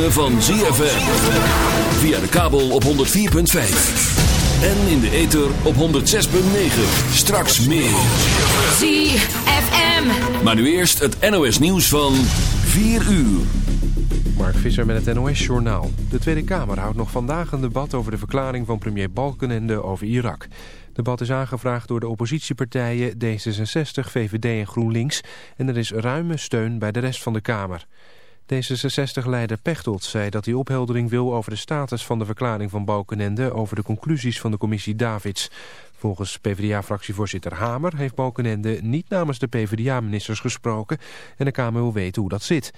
ritme van ZFM. Via de kabel op 104.5. En in de ether op 106.9. Straks meer. ZFM. Maar nu eerst het NOS nieuws van 4 uur. Mark Visser met het NOS-journaal. De Tweede Kamer houdt nog vandaag een debat over de verklaring van premier Balkenende over Irak. Het debat is aangevraagd door de oppositiepartijen D66, VVD en GroenLinks... en er is ruime steun bij de rest van de Kamer. D66-leider Pechtold zei dat hij opheldering wil over de status van de verklaring van Balkenende... over de conclusies van de commissie Davids. Volgens PvdA-fractievoorzitter Hamer heeft Balkenende niet namens de PvdA-ministers gesproken... en de Kamer wil weten hoe dat zit...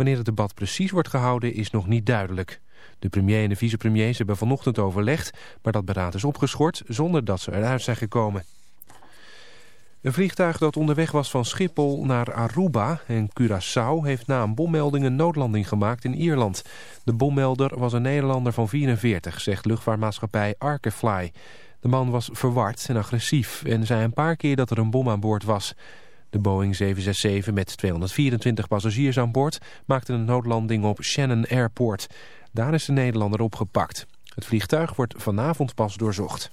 Wanneer het debat precies wordt gehouden is nog niet duidelijk. De premier en de vicepremiers hebben vanochtend overlegd, maar dat beraad is opgeschort zonder dat ze eruit zijn gekomen. Een vliegtuig dat onderweg was van Schiphol naar Aruba en Curaçao heeft na een bommelding een noodlanding gemaakt in Ierland. De bommelder was een Nederlander van 44, zegt luchtvaartmaatschappij Arkefly. De man was verward en agressief en zei een paar keer dat er een bom aan boord was. De Boeing 767 met 224 passagiers aan boord maakte een noodlanding op Shannon Airport. Daar is de Nederlander opgepakt. Het vliegtuig wordt vanavond pas doorzocht.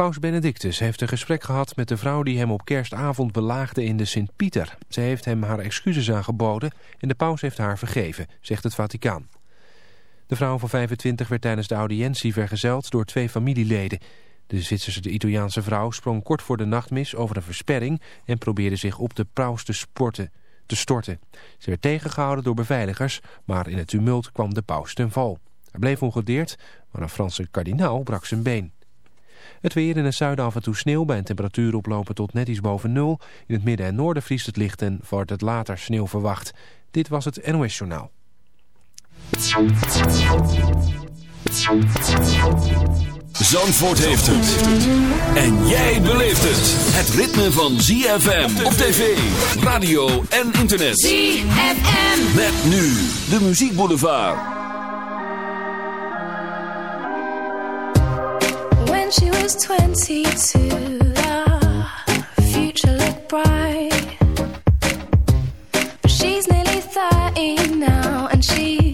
Paus Benedictus heeft een gesprek gehad met de vrouw die hem op kerstavond belaagde in de Sint-Pieter. Ze heeft hem haar excuses aangeboden en de paus heeft haar vergeven, zegt het Vaticaan. De vrouw van 25 werd tijdens de audiëntie vergezeld door twee familieleden. De Zwitserse de Italiaanse vrouw sprong kort voor de nachtmis over een versperring en probeerde zich op de paus te, sporten, te storten. Ze werd tegengehouden door beveiligers, maar in het tumult kwam de paus ten val. Hij bleef ongedeerd, maar een Franse kardinaal brak zijn been. Het weer in het zuiden af en toe sneeuw bij een temperatuur oplopen tot net iets boven nul. In het midden en noorden vriest het licht en wordt het later sneeuw verwacht. Dit was het NOS Journaal. Zandvoort heeft het. En jij beleeft het. Het ritme van ZFM op tv, radio en internet. ZFM. Met nu de muziekboulevard. When now, and she's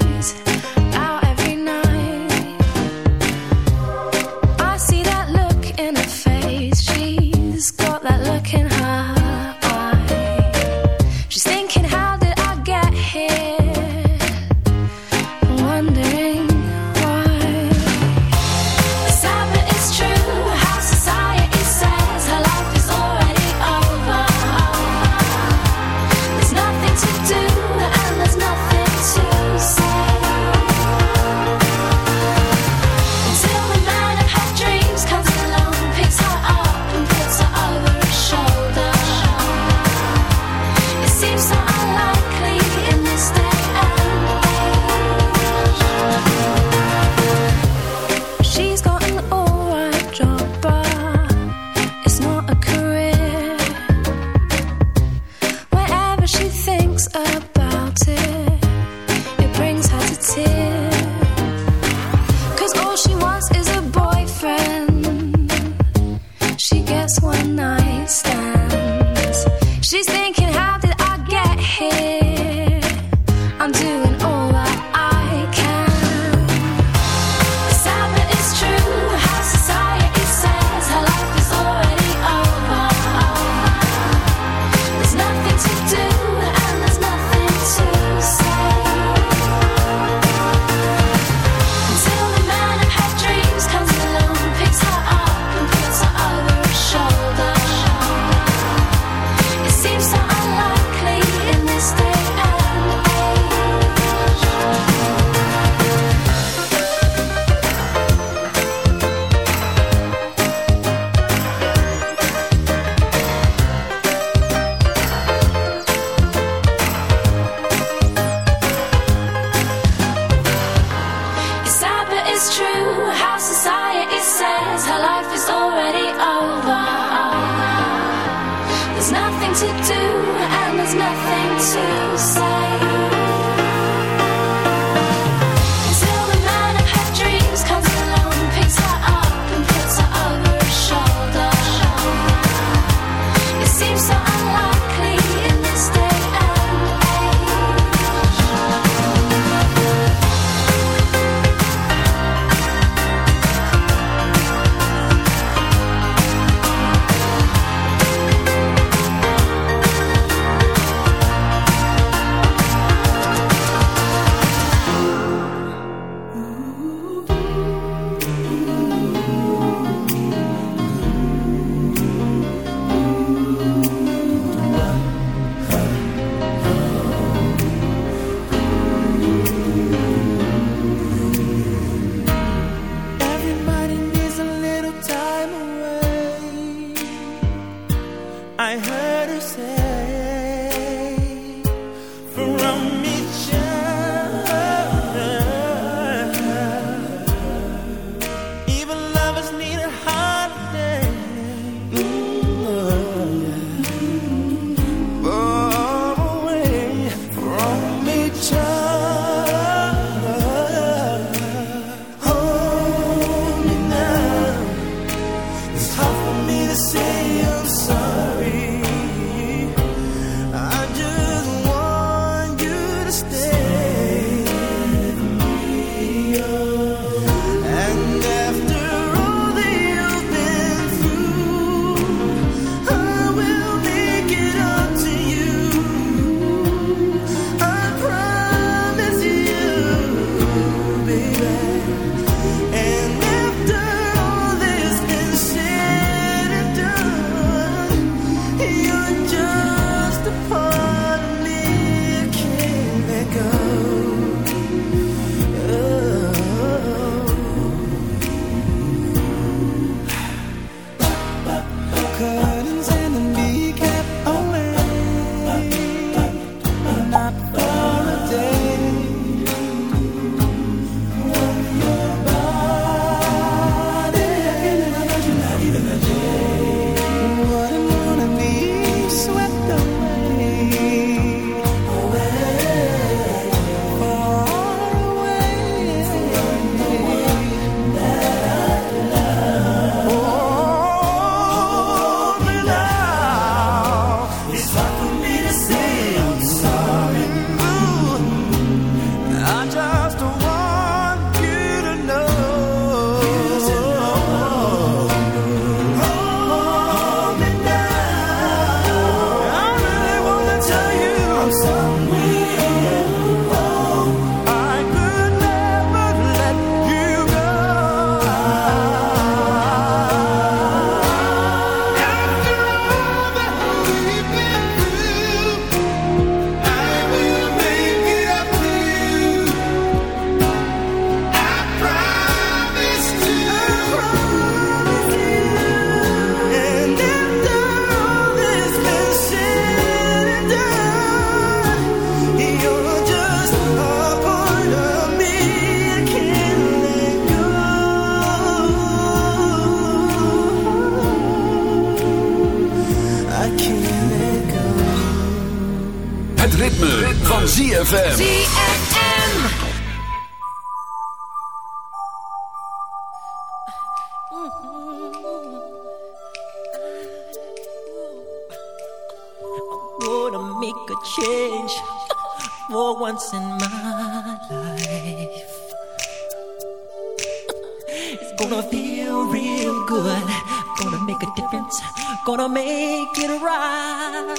make a difference, gonna make it right.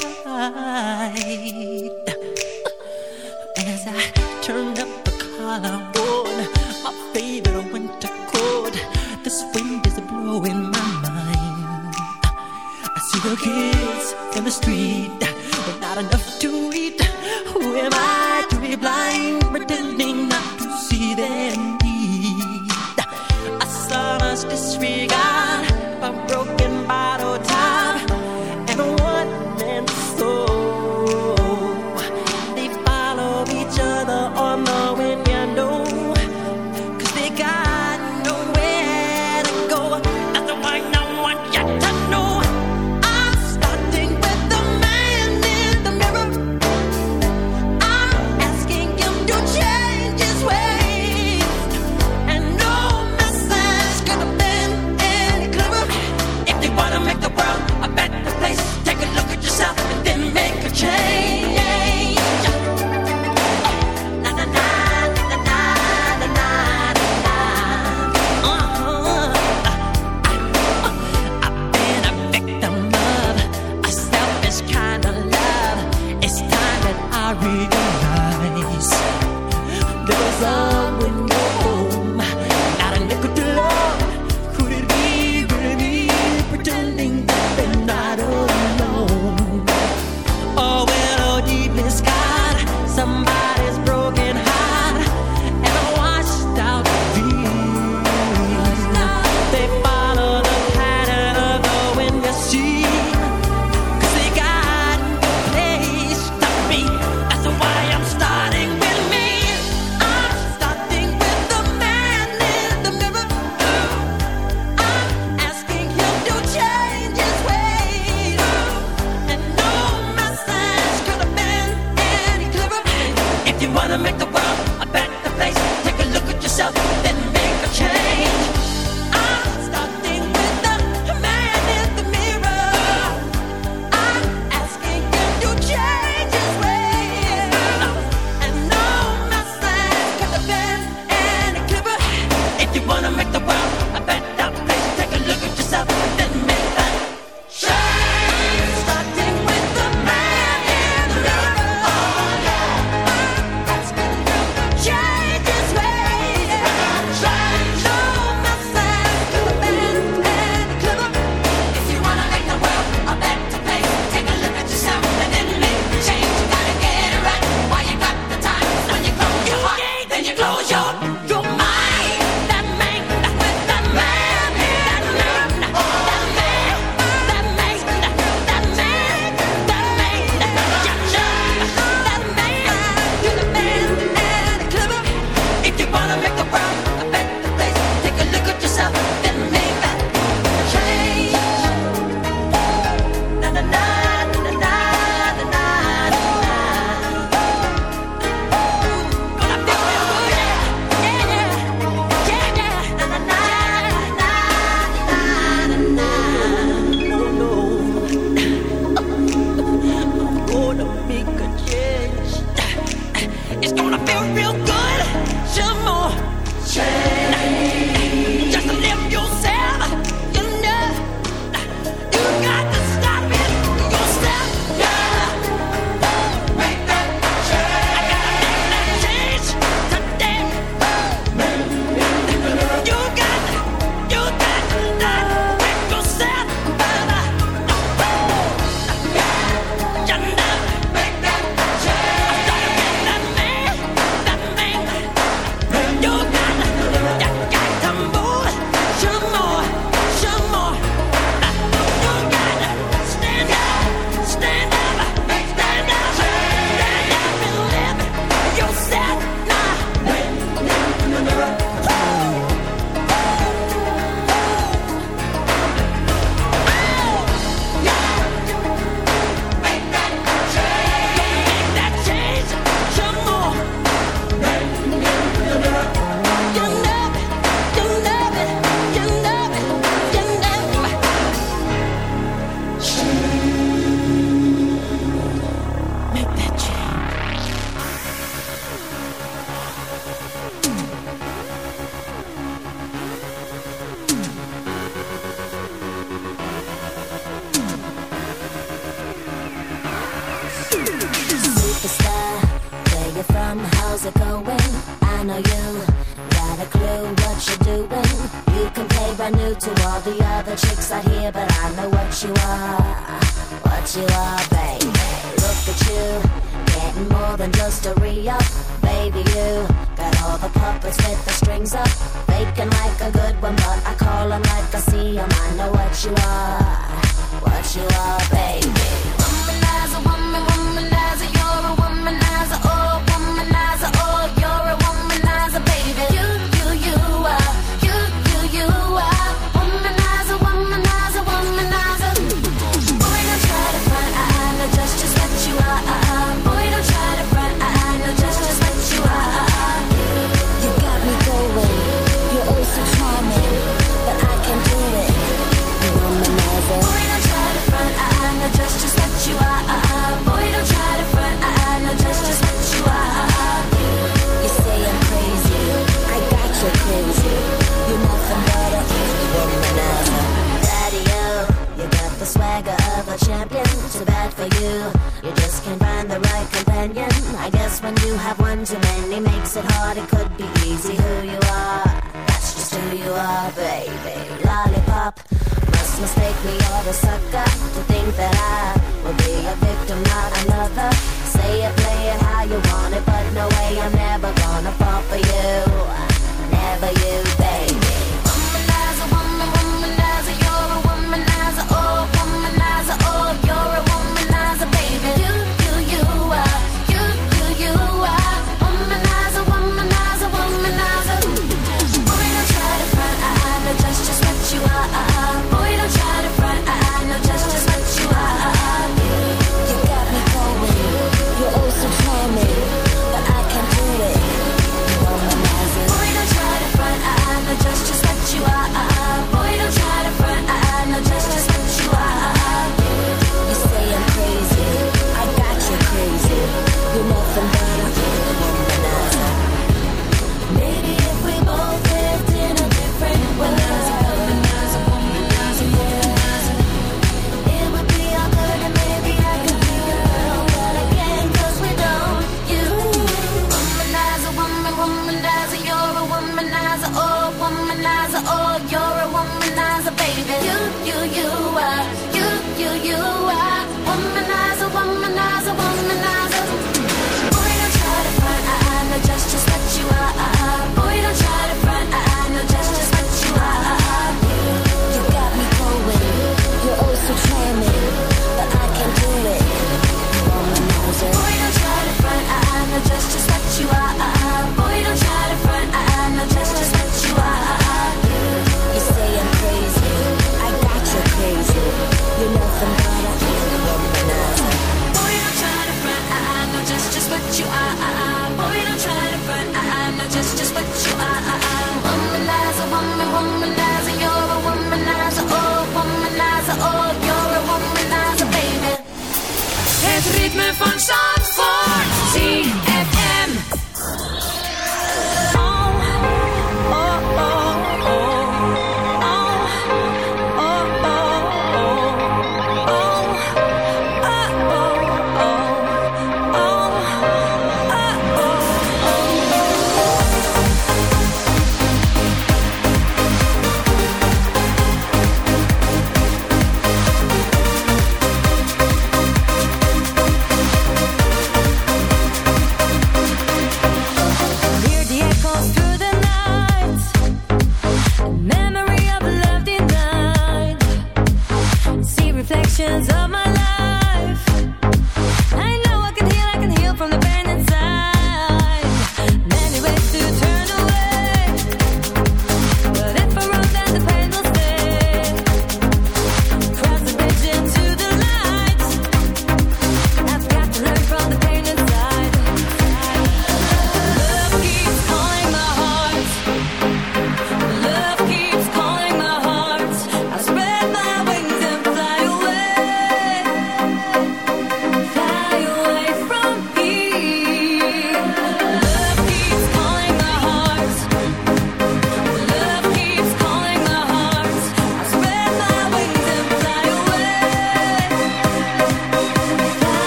As I turn up the collar on my favorite winter coat, this wind is blowing my mind. I see the kids in the street with not enough to eat. Who am I to be blind, pretending?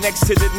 next to the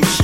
Game.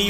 Need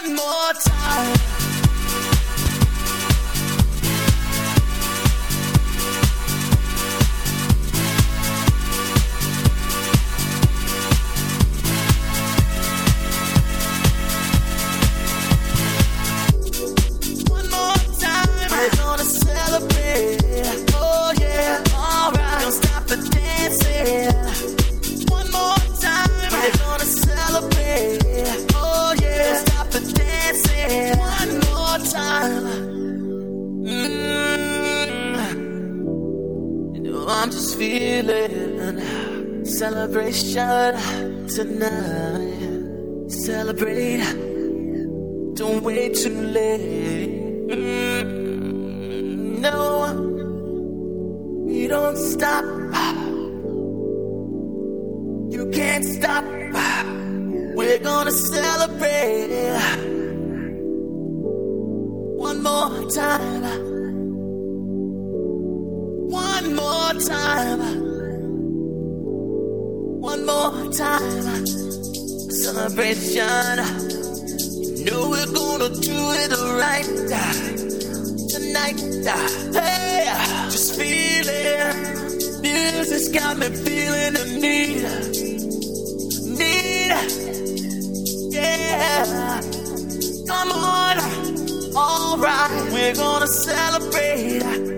one more time. feeling. Celebration tonight. Celebrate. Don't wait too late. Mm, no, you don't stop. You can't stop. We're gonna celebrate one more time. One more time. One more time. Celebration. Know we're gonna do it right tonight. Hey, just feel it. Music's got me feeling the need. Need. Yeah. Come on. Alright, we're gonna celebrate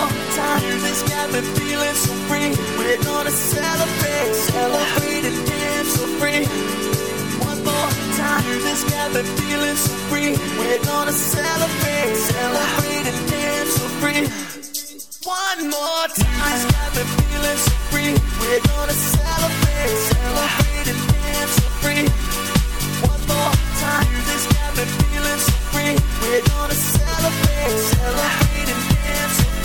Time. Music's got me feeling so free. We're gonna celebrate, celebrate and dance so free. One more time. Music's got me feeling so free. We're gonna celebrate, celebrate and dance so free. One more time. Music's got me feeling so free. We're gonna celebrate, celebrate and dance so free. One more time. Music's got me feeling so free. We're gonna celebrate, celebrate and dance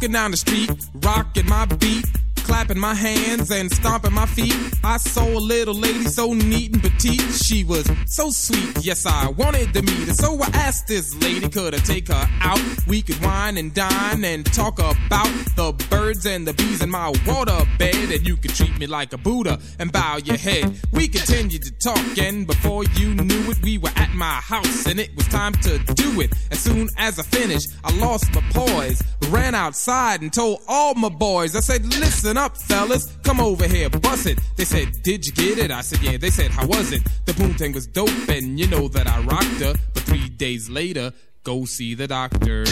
walking down the street, rocking my beat, clapping my hands and stomping my feet. I saw a little lady so neat and petite. She was so sweet, yes, I wanted to meet her. So I asked this lady, could I take her out? We could wine and dine and talk about the birds and the bees in my water bed. And you could treat me like a Buddha and bow your head. We continued to talk, and before you knew it, we were at my house, and it was time to do it. As soon as I finished, I lost my poise, ran outside and told all my boys. I said, Listen up, fellas, come over here, bust it. They said, Did you get it? I said, Yeah. They said, How was it? The poontang was dope, and you know that I rocked her. But three days later, go see the doctor.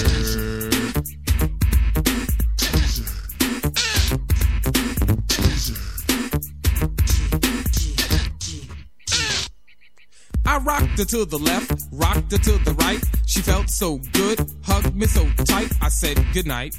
I rocked her to the left, rocked her to the right. She felt so good, hugged me so tight. I said goodnight.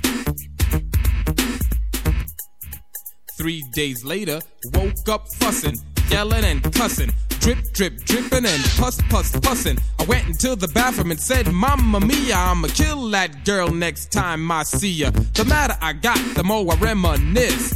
Three days later, woke up fussing, yelling and cussing. Drip, drip, dripping and puss, puss, pussin'. I went into the bathroom and said, Mamma mia, I'ma kill that girl next time I see ya. The madder I got, the more I reminisce.